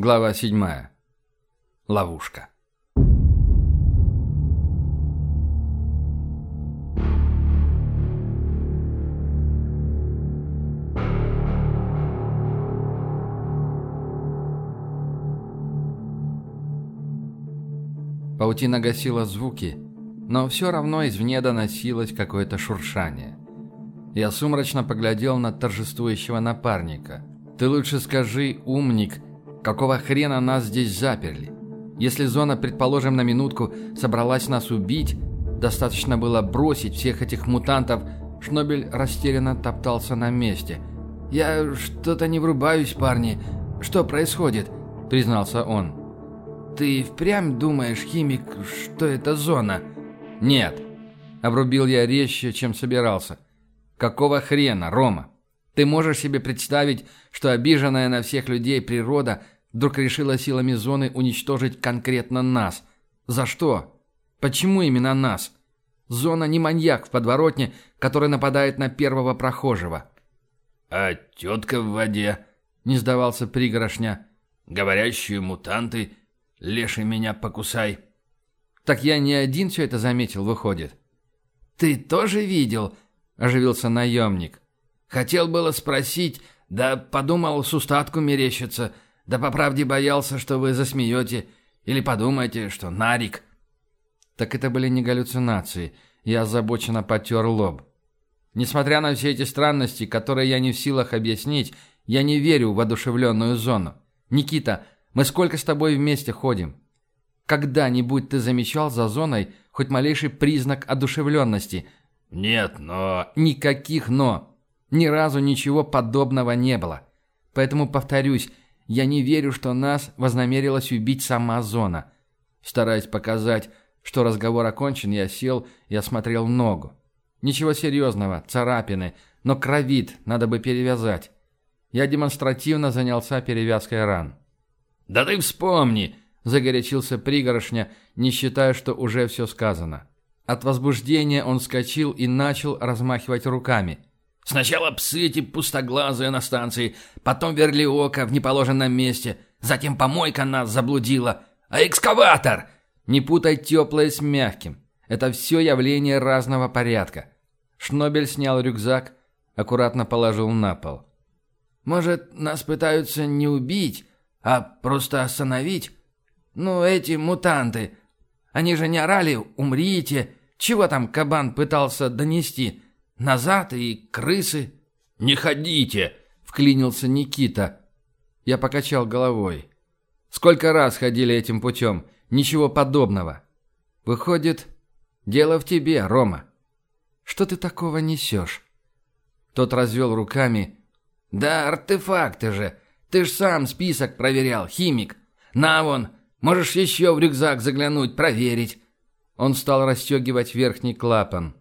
Глава 7. Ловушка. Паутина гасила звуки, но все равно извне доносилось какое-то шуршание. Я сумрачно поглядел на торжествующего напарника. «Ты лучше скажи, умник, какого хрена нас здесь заперли? Если зона, предположим, на минутку собралась нас убить, достаточно было бросить всех этих мутантов». Шнобель растерянно топтался на месте. «Я что-то не врубаюсь, парни. Что происходит?» – признался он. «Ты впрямь думаешь, химик, что это зона?» «Нет», — обрубил я резче, чем собирался. «Какого хрена, Рома? Ты можешь себе представить, что обиженная на всех людей природа вдруг решила силами зоны уничтожить конкретно нас? За что? Почему именно нас? Зона не маньяк в подворотне, который нападает на первого прохожего». «А тетка в воде?» — не сдавался пригорошня. «Говорящие мутанты Леший меня покусай. Так я не один все это заметил, выходит. Ты тоже видел? Оживился наемник. Хотел было спросить, да подумал, с устатку мерещится. Да по правде боялся, что вы засмеете. Или подумаете, что Нарик. Так это были не галлюцинации. Я озабоченно потер лоб. Несмотря на все эти странности, которые я не в силах объяснить, я не верю в воодушевленную зону. Никита, мы сколько с тобой вместе ходим? Когда-нибудь ты замечал за зоной хоть малейший признак одушевленности? Нет, но... Никаких «но». Ни разу ничего подобного не было. Поэтому, повторюсь, я не верю, что нас вознамерилась убить сама зона. Стараясь показать, что разговор окончен, я сел и осмотрел ногу. Ничего серьезного, царапины, но кровит, надо бы перевязать. Я демонстративно занялся перевязкой ран. «Да ты вспомни!» – загорячился пригорошня, не считая, что уже все сказано. От возбуждения он вскочил и начал размахивать руками. «Сначала псы эти пустоглазые на станции, потом верлиока в неположенном месте, затем помойка нас заблудила, а экскаватор!» «Не путай теплое с мягким. Это все явление разного порядка». Шнобель снял рюкзак, аккуратно положил на пол. «Может, нас пытаются не убить, а просто остановить? Ну, эти мутанты. Они же не орали «умрите». Чего там кабан пытался донести? Назад и крысы? «Не ходите!» — вклинился Никита. Я покачал головой. «Сколько раз ходили этим путем? Ничего подобного. Выходит, дело в тебе, Рома. Что ты такого несешь?» Тот развел руками. «Да артефакты же. Ты ж сам список проверял, химик. На вон, можешь еще в рюкзак заглянуть, проверить». Он стал расстегивать верхний клапан.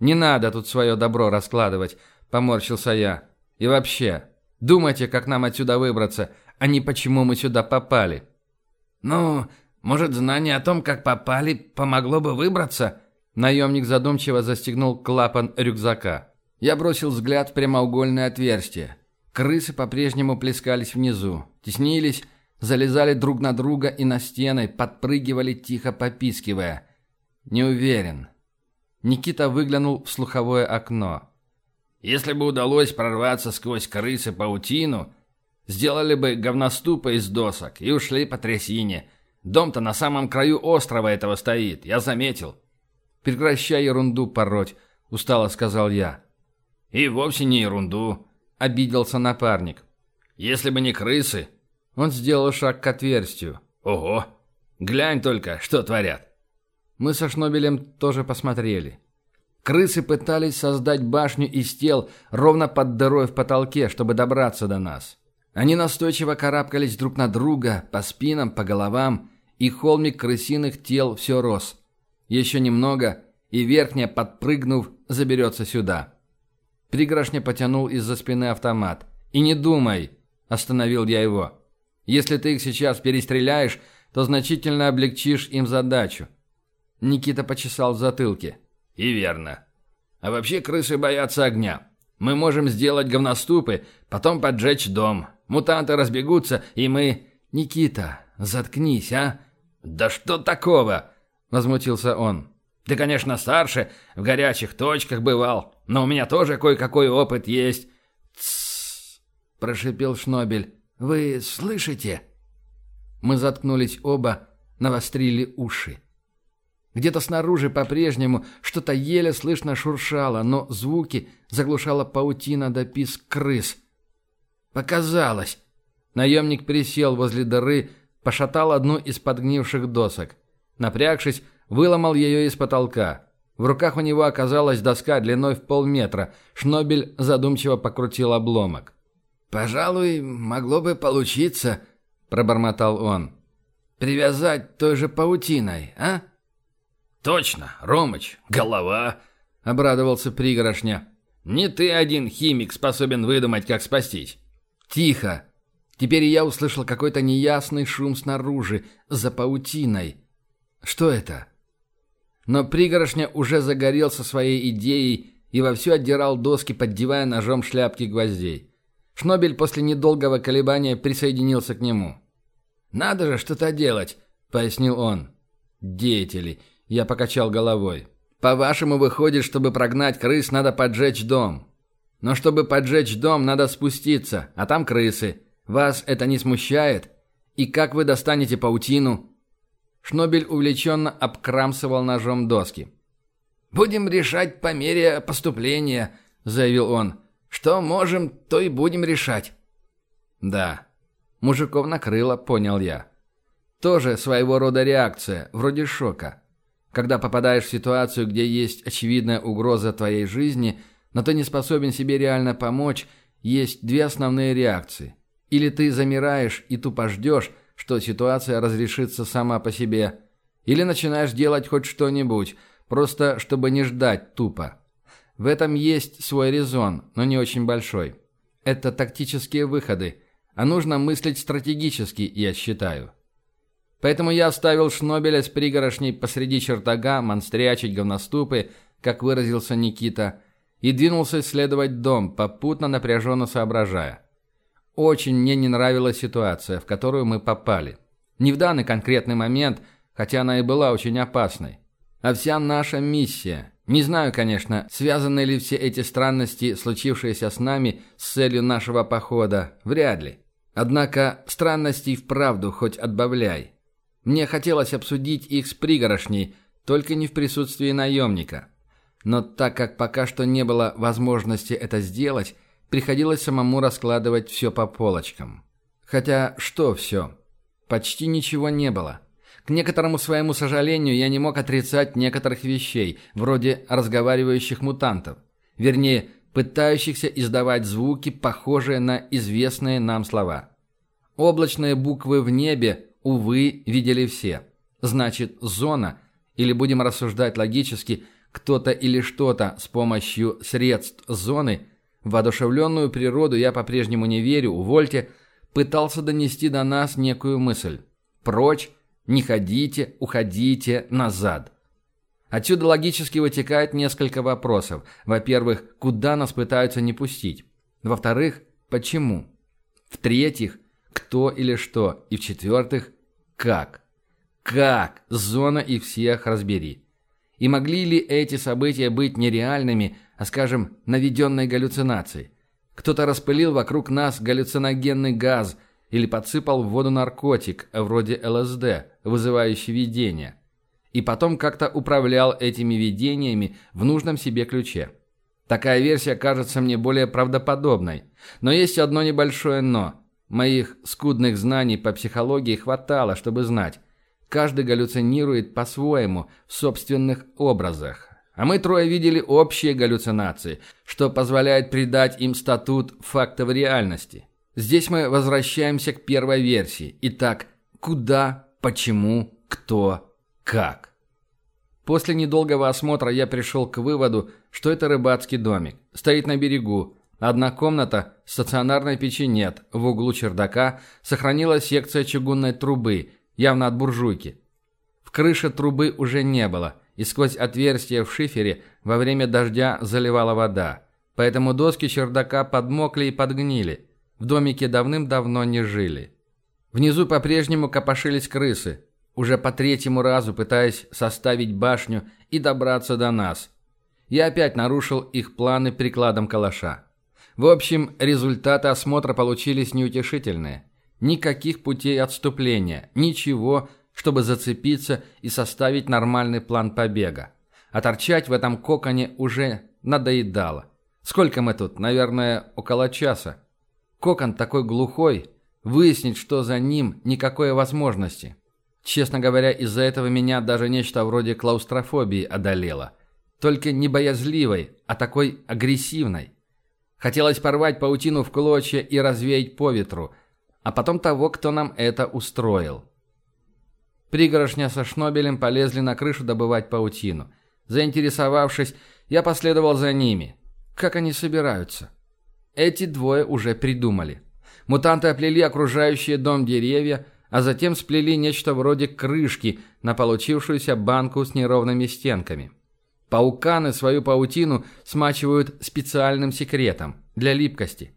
«Не надо тут свое добро раскладывать», — поморщился я. «И вообще, думайте, как нам отсюда выбраться, а не почему мы сюда попали». «Ну, может, знание о том, как попали, помогло бы выбраться?» Наемник задумчиво застегнул клапан рюкзака. Я бросил взгляд в прямоугольное отверстие. Крысы по-прежнему плескались внизу, теснились, залезали друг на друга и на стены, подпрыгивали, тихо попискивая. Не уверен. Никита выглянул в слуховое окно. «Если бы удалось прорваться сквозь крысы паутину, сделали бы говноступы из досок и ушли по трясине. Дом-то на самом краю острова этого стоит, я заметил». «Прекращай ерунду пороть», — устало сказал я. «И вовсе не ерунду», — обиделся напарник. «Если бы не крысы...» Он сделал шаг к отверстию. «Ого! Глянь только, что творят!» Мы со Шнобелем тоже посмотрели. Крысы пытались создать башню из тел ровно под дырой в потолке, чтобы добраться до нас. Они настойчиво карабкались друг на друга, по спинам, по головам, и холмик крысиных тел все рос. Еще немного, и верхняя, подпрыгнув, заберется сюда. Пригоршня потянул из-за спины автомат. «И не думай!» – остановил я его. «Если ты их сейчас перестреляешь, то значительно облегчишь им задачу». Никита почесал в затылке. «И верно. А вообще крысы боятся огня. Мы можем сделать говноступы, потом поджечь дом. Мутанты разбегутся, и мы... «Никита, заткнись, а!» «Да что такого?» — возмутился он. «Ты, конечно, старше, в горячих точках бывал, но у меня тоже кое-какой опыт есть». «Тссс!» — прошипел Шнобель. «Вы слышите?» Мы заткнулись оба, навострили уши. Где-то снаружи по-прежнему что-то еле слышно шуршало, но звуки заглушала паутина до писк крыс. Показалось. Наемник присел возле дыры, пошатал одну из подгнивших досок. Напрягшись, выломал ее из потолка. В руках у него оказалась доска длиной в полметра. Шнобель задумчиво покрутил обломок. «Пожалуй, могло бы получиться», — пробормотал он. «Привязать той же паутиной, а?» «Точно, Ромыч, голова!» — обрадовался пригорошня. «Не ты один химик способен выдумать, как спастись». «Тихо!» Теперь я услышал какой-то неясный шум снаружи, за паутиной. Что это? Но пригорошня уже загорелся своей идеей и вовсю отдирал доски, поддевая ножом шляпки гвоздей. Шнобель после недолгого колебания присоединился к нему. «Надо же что-то делать», — пояснил он. «Деятели», — я покачал головой. «По-вашему, выходит, чтобы прогнать крыс, надо поджечь дом. Но чтобы поджечь дом, надо спуститься, а там крысы. Вас это не смущает? И как вы достанете паутину?» Шнобель увлеченно обкрамсывал ножом доски. «Будем решать по мере поступления», — заявил он. «Что можем, то и будем решать». «Да». Мужиков накрыло, понял я. Тоже своего рода реакция, вроде шока. Когда попадаешь в ситуацию, где есть очевидная угроза твоей жизни, но ты не способен себе реально помочь, есть две основные реакции. Или ты замираешь и тупо ждешь, что ситуация разрешится сама по себе, или начинаешь делать хоть что-нибудь, просто чтобы не ждать тупо. В этом есть свой резон, но не очень большой. Это тактические выходы, а нужно мыслить стратегически, я считаю. Поэтому я оставил Шнобеля с пригорошней посреди чертога, монстрячить говноступы, как выразился Никита, и двинулся исследовать дом, попутно напряженно соображая. Очень мне не нравилась ситуация, в которую мы попали. Не в данный конкретный момент, хотя она и была очень опасной. А вся наша миссия. Не знаю, конечно, связаны ли все эти странности, случившиеся с нами, с целью нашего похода. Вряд ли. Однако странностей вправду хоть отбавляй. Мне хотелось обсудить их с пригорошней, только не в присутствии наемника. Но так как пока что не было возможности это сделать, приходилось самому раскладывать все по полочкам. Хотя что все? Почти ничего не было. К некоторому своему сожалению, я не мог отрицать некоторых вещей, вроде разговаривающих мутантов. Вернее, пытающихся издавать звуки, похожие на известные нам слова. Облачные буквы в небе, увы, видели все. Значит, зона, или будем рассуждать логически, кто-то или что-то с помощью средств зоны – воодушевленную природу я по-прежнему не верю, увольте, пытался донести до нас некую мысль. Прочь, не ходите, уходите, назад. Отсюда логически вытекает несколько вопросов. Во-первых, куда нас пытаются не пустить? Во-вторых, почему? В-третьих, кто или что? И в-четвертых, как? Как? Зона и всех разбери. И могли ли эти события быть нереальными, а, скажем, наведенной галлюцинацией? Кто-то распылил вокруг нас галлюциногенный газ или подсыпал в воду наркотик, вроде ЛСД, вызывающий видение. И потом как-то управлял этими видениями в нужном себе ключе. Такая версия кажется мне более правдоподобной. Но есть одно небольшое «но». Моих скудных знаний по психологии хватало, чтобы знать. Каждый галлюцинирует по-своему, в собственных образах. А мы трое видели общие галлюцинации, что позволяет придать им статут фактов реальности. Здесь мы возвращаемся к первой версии. Итак, куда, почему, кто, как. После недолгого осмотра я пришел к выводу, что это рыбацкий домик. Стоит на берегу. Одна комната, стационарной печи нет. В углу чердака сохранилась секция чугунной трубы – явно от буржуйки. В крыше трубы уже не было, и сквозь отверстие в шифере во время дождя заливала вода. Поэтому доски чердака подмокли и подгнили. В домике давным-давно не жили. Внизу по-прежнему копошились крысы, уже по третьему разу пытаясь составить башню и добраться до нас. Я опять нарушил их планы прикладом калаша. В общем, результаты осмотра получились неутешительные. Никаких путей отступления, ничего, чтобы зацепиться и составить нормальный план побега. А торчать в этом коконе уже надоедало. Сколько мы тут? Наверное, около часа. Кокон такой глухой, выяснить, что за ним, никакой возможности. Честно говоря, из-за этого меня даже нечто вроде клаустрофобии одолело. Только не боязливой, а такой агрессивной. Хотелось порвать паутину в клочья и развеять по ветру, а потом того, кто нам это устроил. Пригорошня со Шнобелем полезли на крышу добывать паутину. Заинтересовавшись, я последовал за ними. Как они собираются? Эти двое уже придумали. Мутанты оплели окружающие дом деревья, а затем сплели нечто вроде крышки на получившуюся банку с неровными стенками. Пауканы свою паутину смачивают специальным секретом для липкости.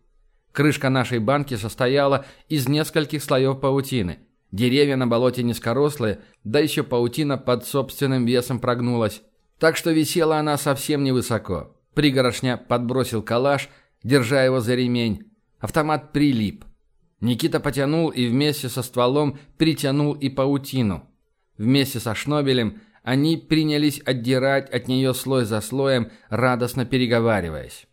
Крышка нашей банки состояла из нескольких слоев паутины. Деревья на болоте низкорослые, да еще паутина под собственным весом прогнулась. Так что висела она совсем невысоко. Пригорошня подбросил калаш, держа его за ремень. Автомат прилип. Никита потянул и вместе со стволом притянул и паутину. Вместе со Шнобелем они принялись отдирать от нее слой за слоем, радостно переговариваясь.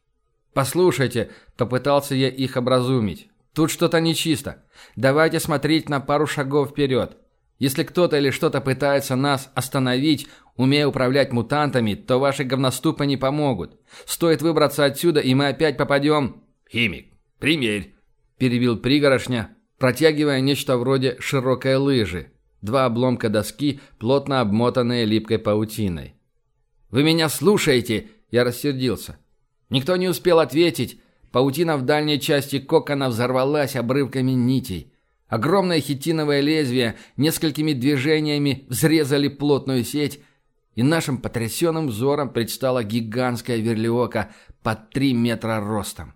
«Послушайте», — попытался я их образумить, — «тут что-то нечисто. Давайте смотреть на пару шагов вперед. Если кто-то или что-то пытается нас остановить, умея управлять мутантами, то ваши говноступы не помогут. Стоит выбраться отсюда, и мы опять попадем...» «Химик, примерь», — перебил пригорошня, протягивая нечто вроде широкой лыжи. Два обломка доски, плотно обмотанные липкой паутиной. «Вы меня слушаете?» — я рассердился. Никто не успел ответить. Паутина в дальней части кокона взорвалась обрывками нитей. Огромное хитиновое лезвие несколькими движениями взрезали плотную сеть, и нашим потрясенным взором предстала гигантская верлиока под три метра ростом.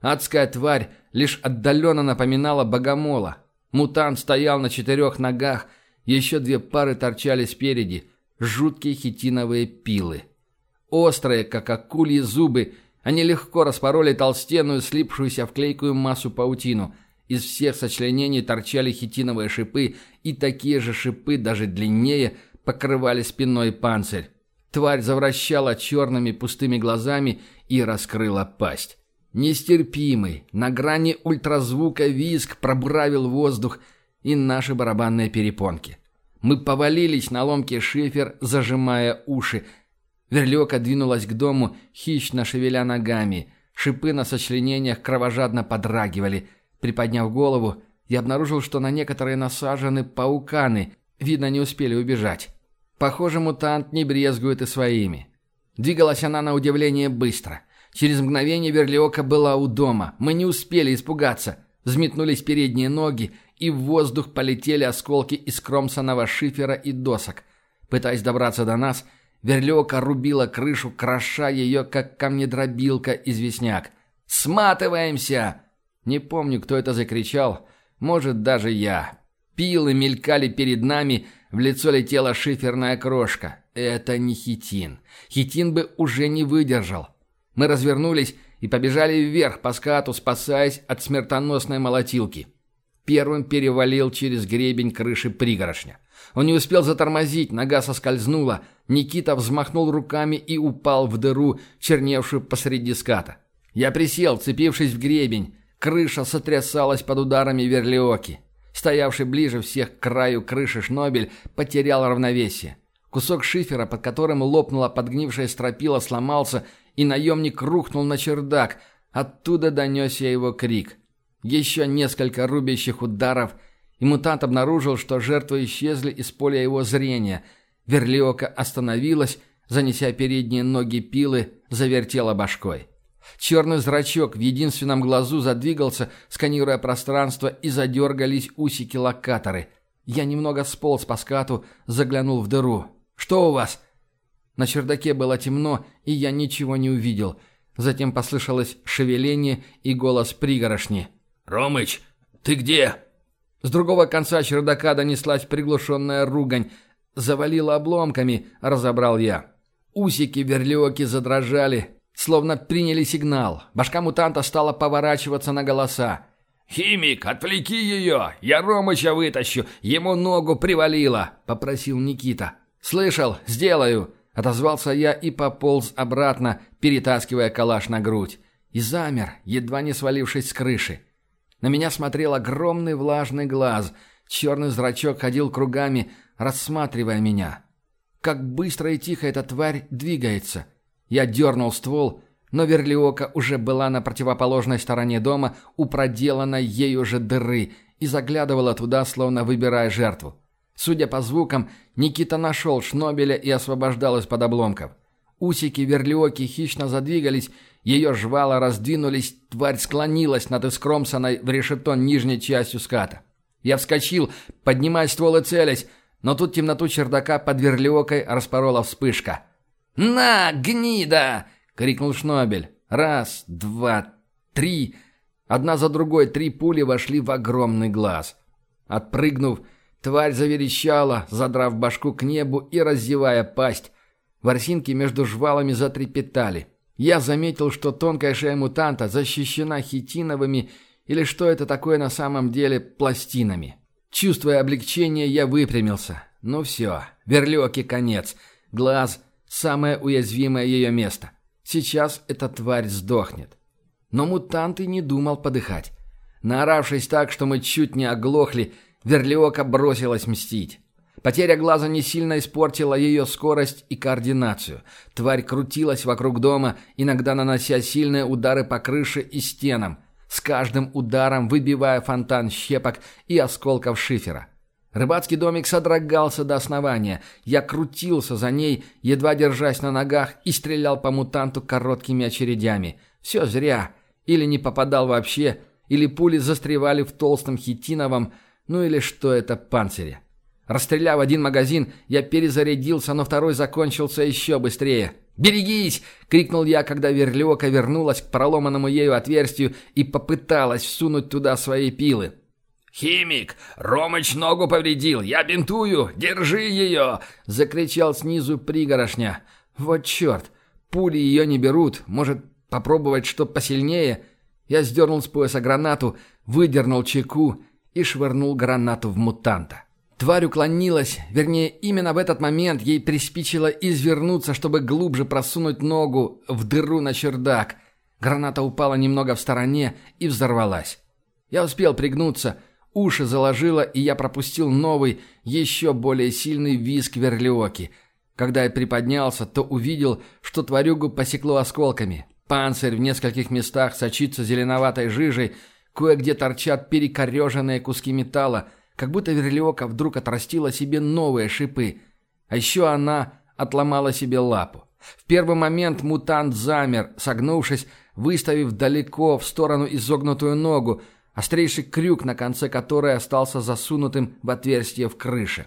Адская тварь лишь отдаленно напоминала богомола. Мутант стоял на четырех ногах, еще две пары торчали спереди, жуткие хитиновые пилы. Острые, как акульи зубы, они легко распороли толстенную, слипшуюся в клейкую массу паутину. Из всех сочленений торчали хитиновые шипы, и такие же шипы, даже длиннее, покрывали спинной панцирь. Тварь завращала черными пустыми глазами и раскрыла пасть. Нестерпимый, на грани ультразвука визг пробравил воздух и наши барабанные перепонки. Мы повалились на ломкий шифер, зажимая уши. Верлёка двинулась к дому, хищно шевеля ногами. Шипы на сочленениях кровожадно подрагивали. Приподняв голову, я обнаружил, что на некоторые насажены пауканы. Видно, не успели убежать. Похоже, мутант не брезгует и своими. Двигалась она на удивление быстро — Через мгновение Верлиока была у дома. Мы не успели испугаться. Взметнулись передние ноги, и в воздух полетели осколки из кромсаного шифера и досок. Пытаясь добраться до нас, Верлиока рубила крышу, кроша ее, как камнедробилка известняк. «Сматываемся!» Не помню, кто это закричал. Может, даже я. Пилы мелькали перед нами, в лицо летела шиферная крошка. Это не хитин. Хитин бы уже не выдержал. Мы развернулись и побежали вверх по скату, спасаясь от смертоносной молотилки. Первым перевалил через гребень крыши пригорошня. Он не успел затормозить, нога соскользнула. Никита взмахнул руками и упал в дыру, черневшую посреди ската. Я присел, цепившись в гребень. Крыша сотрясалась под ударами верлиоки. Стоявший ближе всех к краю крыши Шнобель потерял равновесие. Кусок шифера, под которым лопнула подгнившая стропила, сломался и наемник рухнул на чердак. Оттуда донесся его крик. Еще несколько рубящих ударов, и мутант обнаружил, что жертвы исчезли из поля его зрения. Верлиока остановилась, занеся передние ноги пилы, завертела башкой. Черный зрачок в единственном глазу задвигался, сканируя пространство, и задергались усики-локаторы. Я немного сполз по скату, заглянул в дыру. «Что у вас?» На чердаке было темно, и я ничего не увидел. Затем послышалось шевеление и голос пригорошни. «Ромыч, ты где?» С другого конца чердака донеслась приглушенная ругань. Завалила обломками, разобрал я. Усики верлиоки задрожали, словно приняли сигнал. Башка мутанта стала поворачиваться на голоса. «Химик, отвлеки ее! Я Ромыча вытащу! Ему ногу привалило!» — попросил Никита. «Слышал, сделаю!» — отозвался я и пополз обратно, перетаскивая калаш на грудь. И замер, едва не свалившись с крыши. На меня смотрел огромный влажный глаз. Черный зрачок ходил кругами, рассматривая меня. Как быстро и тихо эта тварь двигается. Я дернул ствол, но Верлиока уже была на противоположной стороне дома у проделанной ею же дыры и заглядывала туда, словно выбирая жертву. Судя по звукам, Никита нашел Шнобеля и освобождал из-под обломков. Усики Верлиоки хищно задвигались, ее жвала раздвинулись, тварь склонилась над искромсанной в решето нижней частью ската. Я вскочил, поднимая ствол и целясь, но тут темноту чердака под верлиокой распорола вспышка. «На, гнида!» — крикнул Шнобель. Раз, два, три. Одна за другой три пули вошли в огромный глаз. Отпрыгнув, тварь заверещала, задрав башку к небу и раззевая пасть. Ворсинки между жвалами затрепетали. Я заметил, что тонкая шея мутанта защищена хитиновыми или что это такое на самом деле пластинами. Чувствуя облегчение, я выпрямился. Ну все, верлёке конец. Глаз – самое уязвимое ее место. Сейчас эта тварь сдохнет. Но мутант и не думал подыхать. Наоравшись так, что мы чуть не оглохли, Верлиока бросилась мстить. Потеря глаза не сильно испортила ее скорость и координацию. Тварь крутилась вокруг дома, иногда нанося сильные удары по крыше и стенам, с каждым ударом выбивая фонтан щепок и осколков шифера. Рыбацкий домик содрогался до основания. Я крутился за ней, едва держась на ногах, и стрелял по мутанту короткими очередями. Все зря. Или не попадал вообще, или пули застревали в толстом хитиновом, ну или что это, панцире. Расстреляв один магазин, я перезарядился, но второй закончился еще быстрее. «Берегись!» — крикнул я, когда верлёка вернулась к проломанному ею отверстию и попыталась всунуть туда свои пилы. «Химик! Ромыч ногу повредил! Я бинтую! Держи ее!» — закричал снизу пригорошня. «Вот черт! Пули ее не берут. Может, попробовать что посильнее?» Я сдернул с пояса гранату, выдернул чеку и швырнул гранату в мутанта. Тварь уклонилась, вернее, именно в этот момент ей приспичило извернуться, чтобы глубже просунуть ногу в дыру на чердак. Граната упала немного в стороне и взорвалась. Я успел пригнуться, уши заложило, и я пропустил новый, еще более сильный визг верлиоки. Когда я приподнялся, то увидел, что тварюгу посекло осколками. Панцирь в нескольких местах сочится зеленоватой жижей, кое-где торчат перекореженные куски металла — как будто верлиока вдруг отрастила себе новые шипы. А еще она отломала себе лапу. В первый момент мутант замер, согнувшись, выставив далеко в сторону изогнутую ногу, острейший крюк, на конце которой остался засунутым в отверстие в крыше.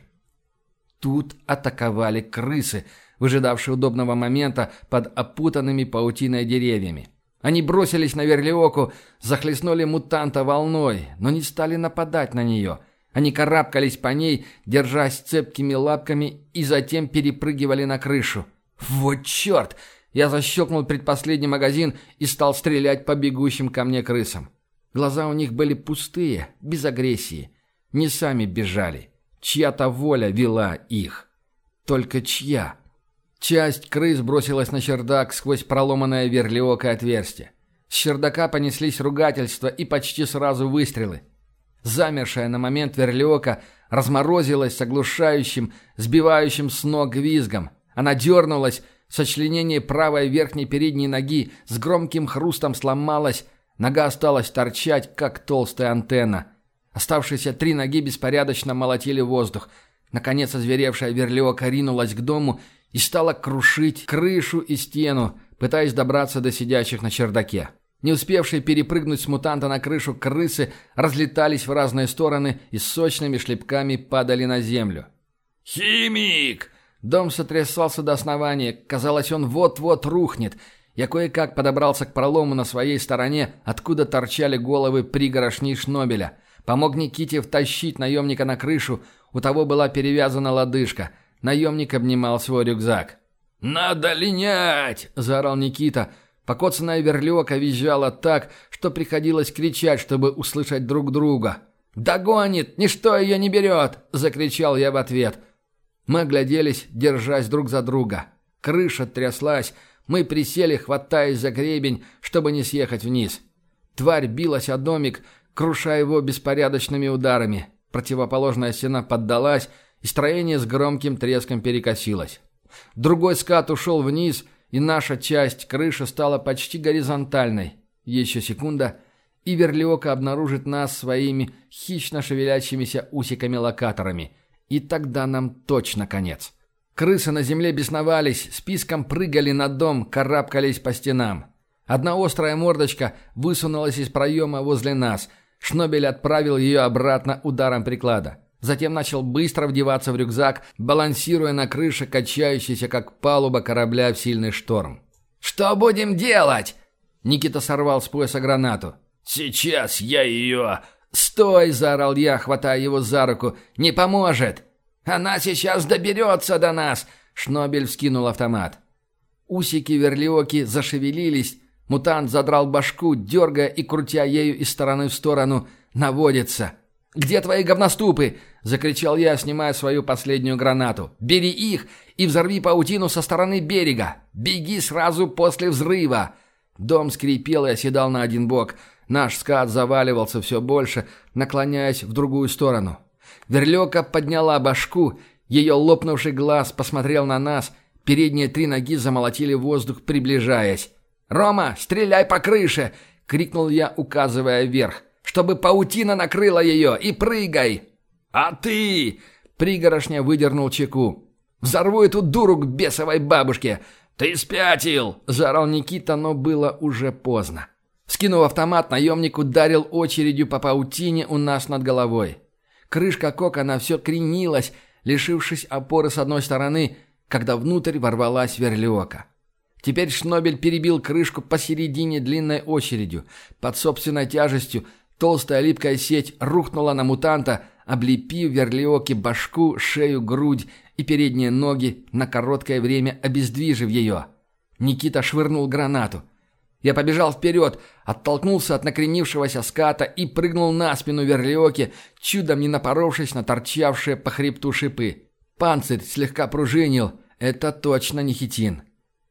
Тут атаковали крысы, выжидавшие удобного момента под опутанными паутиной деревьями. Они бросились на верлиоку, захлестнули мутанта волной, но не стали нападать на нее. Они карабкались по ней, держась цепкими лапками, и затем перепрыгивали на крышу. «Вот черт!» Я защелкнул предпоследний магазин и стал стрелять по бегущим ко мне крысам. Глаза у них были пустые, без агрессии. Не сами бежали. Чья-то воля вела их. Только чья? Часть крыс бросилась на чердак сквозь проломанное верлиокое отверстие. С чердака понеслись ругательства и почти сразу выстрелы. Замершая на момент верлиока разморозилась с оглушающим, сбивающим с ног визгом. Она дернулась, сочленение правой верхней передней ноги с громким хрустом сломалось, нога осталась торчать, как толстая антенна. Оставшиеся три ноги беспорядочно молотили воздух. Наконец озверевшая верлиока ринулась к дому и стала крушить крышу и стену, пытаясь добраться до сидящих на чердаке. Не успевшие перепрыгнуть с мутанта на крышу крысы разлетались в разные стороны и сочными шлепками падали на землю. «Химик!» Дом сотрясался до основания. Казалось, он вот-вот рухнет. Я кое-как подобрался к пролому на своей стороне, откуда торчали головы пригорошней Шнобеля. Помог Никите втащить наемника на крышу, у того была перевязана лодыжка. Наемник обнимал свой рюкзак. «Надо линять!» – заорал Никита. Покоцанная верлёка визжала так, что приходилось кричать, чтобы услышать друг друга. «Догонит! Ничто ее не берет!» – закричал я в ответ. Мы огляделись, держась друг за друга. Крыша тряслась, мы присели, хватаясь за гребень, чтобы не съехать вниз. Тварь билась о домик, крушая его беспорядочными ударами. Противоположная стена поддалась, и строение с громким треском перекосилось. Другой скат ушел вниз, и наша часть крыши стала почти горизонтальной. Еще секунда, и Верлиока обнаружит нас своими хищно шевелящимися усиками-локаторами. И тогда нам точно конец. Крысы на земле бесновались, списком прыгали на дом, карабкались по стенам. Одна острая мордочка высунулась из проема возле нас. Шнобель отправил ее обратно ударом приклада. Затем начал быстро вдеваться в рюкзак, балансируя на крыше, качающейся, как палуба корабля в сильный шторм. «Что будем делать?» Никита сорвал с пояса гранату. «Сейчас я ее...» «Стой!» – заорал я, хватая его за руку. «Не поможет!» Она сейчас доберется до нас!» Шнобель вскинул автомат. Усики верлиоки зашевелились. Мутант задрал башку, дергая и крутя ею из стороны в сторону. Наводится. «Где твои говноступы?» – закричал я, снимая свою последнюю гранату. «Бери их и взорви паутину со стороны берега! Беги сразу после взрыва!» Дом скрипел и оседал на один бок. Наш скат заваливался все больше, наклоняясь в другую сторону. Верлёка подняла башку, ее лопнувший глаз посмотрел на нас, передние три ноги замолотили воздух, приближаясь. «Рома, стреляй по крыше!» — крикнул я, указывая вверх. «Чтобы паутина накрыла ее! И прыгай!» «А ты!» — пригорошня выдернул чеку. «Взорву эту дуру к бесовой бабушке!» «Ты спятил!» — заорал Никита, но было уже поздно. Скинув автомат, наемник ударил очередью по паутине у нас над головой. Крышка кокона все кренилась, лишившись опоры с одной стороны, когда внутрь ворвалась верлиока. Теперь Шнобель перебил крышку посередине длинной очередью. Под собственной тяжестью толстая липкая сеть рухнула на мутанта, облепив верлиоке башку, шею, грудь и передние ноги, на короткое время обездвижив ее. Никита швырнул гранату – я побежал вперед, оттолкнулся от накренившегося ската и прыгнул на спину верлиоки, чудом не напоровшись на торчавшие по хребту шипы. Панцирь слегка пружинил. Это точно не хитин.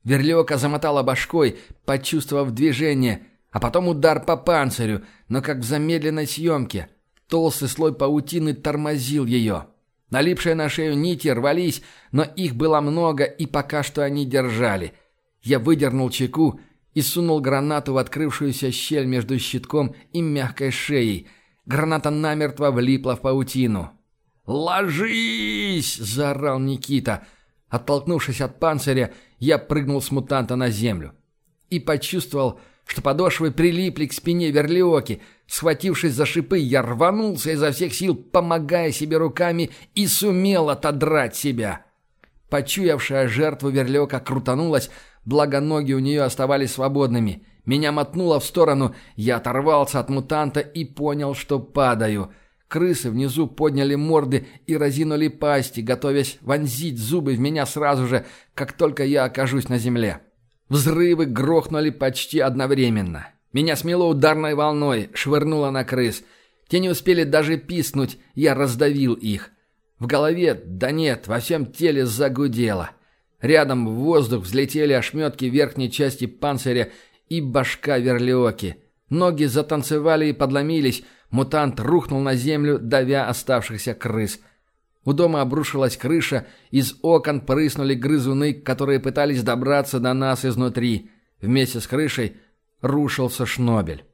Верлиока замотала башкой, почувствовав движение, а потом удар по панцирю, но как в замедленной съемке. Толстый слой паутины тормозил ее. Налипшие на шею нити рвались, но их было много, и пока что они держали. Я выдернул чеку, и сунул гранату в открывшуюся щель между щитком и мягкой шеей. Граната намертво влипла в паутину. «Ложись!» – заорал Никита. Оттолкнувшись от панциря, я прыгнул с мутанта на землю. И почувствовал, что подошвы прилипли к спине верлиоки. Схватившись за шипы, я рванулся изо всех сил, помогая себе руками, и сумел отодрать себя. Почуявшая жертву верлиока крутанулась, Благо ноги у нее оставались свободными. Меня мотнуло в сторону, я оторвался от мутанта и понял, что падаю. Крысы внизу подняли морды и разинули пасти, готовясь вонзить зубы в меня сразу же, как только я окажусь на земле. Взрывы грохнули почти одновременно. Меня смело ударной волной, швырнуло на крыс. Те не успели даже писнуть, я раздавил их. В голове, да нет, во всем теле загудело. Рядом в воздух взлетели ошметки верхней части панциря и башка верлиоки. Ноги затанцевали и подломились, мутант рухнул на землю, давя оставшихся крыс. У дома обрушилась крыша, из окон прыснули грызуны, которые пытались добраться до нас изнутри. Вместе с крышей рушился шнобель.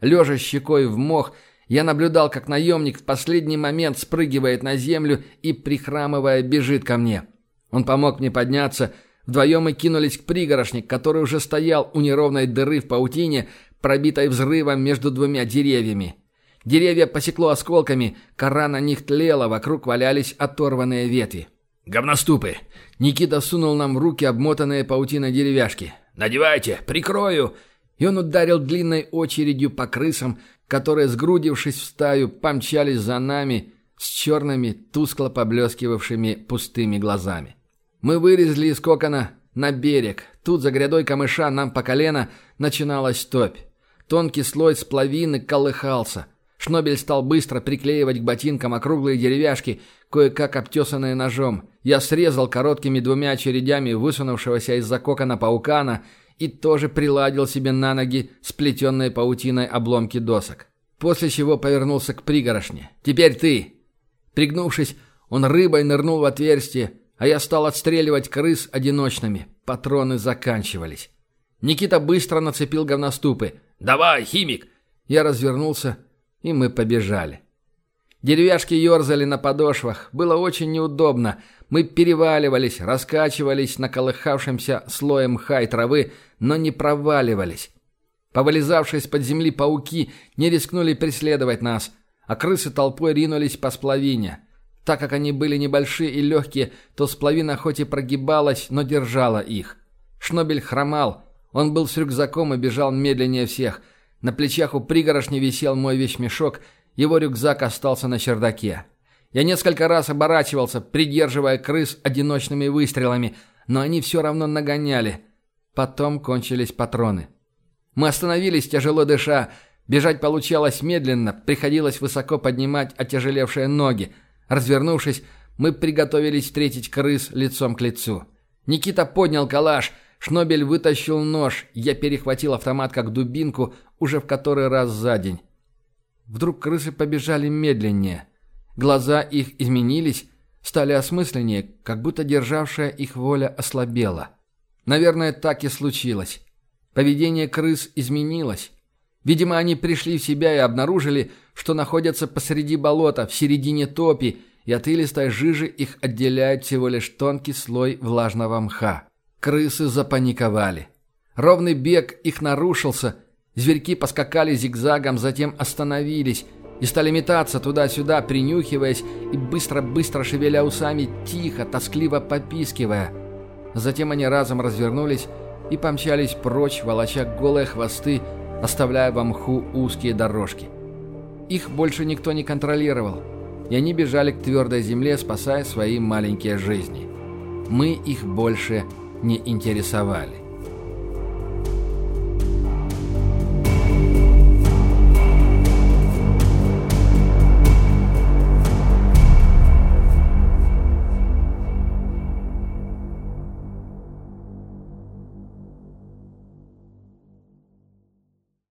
Лежа щекой в мох, я наблюдал, как наемник в последний момент спрыгивает на землю и, прихрамывая, бежит ко мне. Он помог мне подняться. Вдвоем мы кинулись к пригорошник, который уже стоял у неровной дыры в паутине, пробитой взрывом между двумя деревьями. Деревья посекло осколками, кора на них тлела, вокруг валялись оторванные ветви. «Говноступы!» Никита сунул нам в руки обмотанные паутиной деревяшки. «Надевайте! Прикрою!» И он ударил длинной очередью по крысам, которые, сгрудившись в стаю, помчались за нами с черными, тускло поблескивавшими пустыми глазами. Мы вылезли из кокона на берег. Тут за грядой камыша нам по колено начиналась топь. Тонкий слой сплавины колыхался. Шнобель стал быстро приклеивать к ботинкам округлые деревяшки, кое-как обтесанные ножом. Я срезал короткими двумя очередями высунувшегося из-за кокона паукана и тоже приладил себе на ноги сплетенные паутиной обломки досок. После чего повернулся к пригорошне. «Теперь ты!» Пригнувшись, он рыбой нырнул в отверстие, а я стал отстреливать крыс одиночными. Патроны заканчивались. Никита быстро нацепил говноступы. «Давай, химик!» Я развернулся и мы побежали. Деревяшки ерзали на подошвах. Было очень неудобно. Мы переваливались, раскачивались на колыхавшемся слоем мха и травы, но не проваливались. Повылезавшие из-под земли пауки не рискнули преследовать нас, а крысы толпой ринулись по сплавине. Так как они были небольшие и легкие, то сплавина хоть и прогибалась, но держала их. Шнобель хромал. Он был с рюкзаком и бежал медленнее всех – на плечах у пригорошни висел мой вещмешок, его рюкзак остался на чердаке. Я несколько раз оборачивался, придерживая крыс одиночными выстрелами, но они все равно нагоняли. Потом кончились патроны. Мы остановились, тяжело дыша. Бежать получалось медленно, приходилось высоко поднимать отяжелевшие ноги. Развернувшись, мы приготовились встретить крыс лицом к лицу. Никита поднял калаш — Шнобель вытащил нож, я перехватил автомат как дубинку уже в который раз за день. Вдруг крысы побежали медленнее. Глаза их изменились, стали осмысленнее, как будто державшая их воля ослабела. Наверное, так и случилось. Поведение крыс изменилось. Видимо, они пришли в себя и обнаружили, что находятся посреди болота, в середине топи, и от илистой жижи их отделяет всего лишь тонкий слой влажного мха. Крысы запаниковали. Ровный бег их нарушился. Зверьки поскакали зигзагом, затем остановились и стали метаться туда-сюда, принюхиваясь и быстро-быстро шевеля усами, тихо, тоскливо попискивая. Затем они разом развернулись и помчались прочь, волоча голые хвосты, оставляя в мху узкие дорожки. Их больше никто не контролировал, и они бежали к твердой земле, спасая свои маленькие жизни. Мы их больше не интересовали.